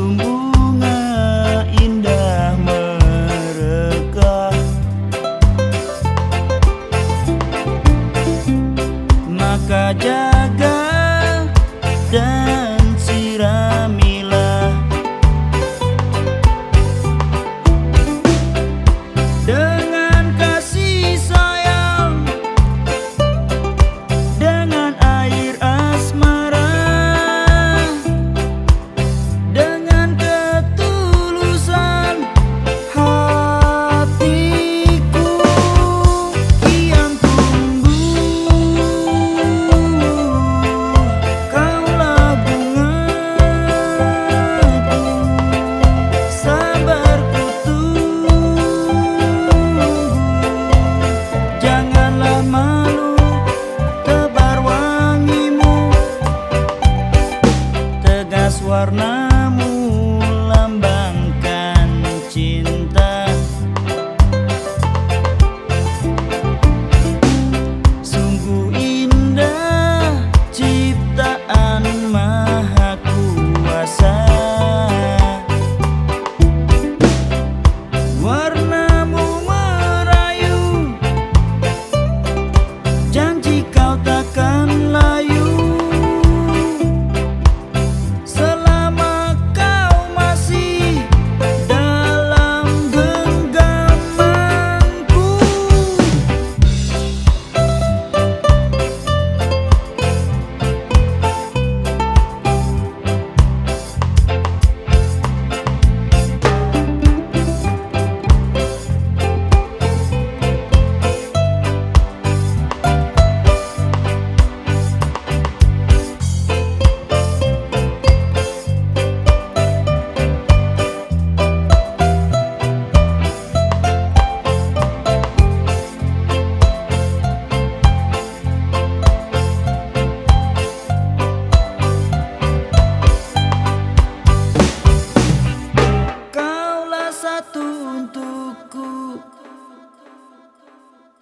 Bunga indah Maka Jaga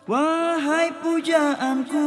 Wahai pujaanku.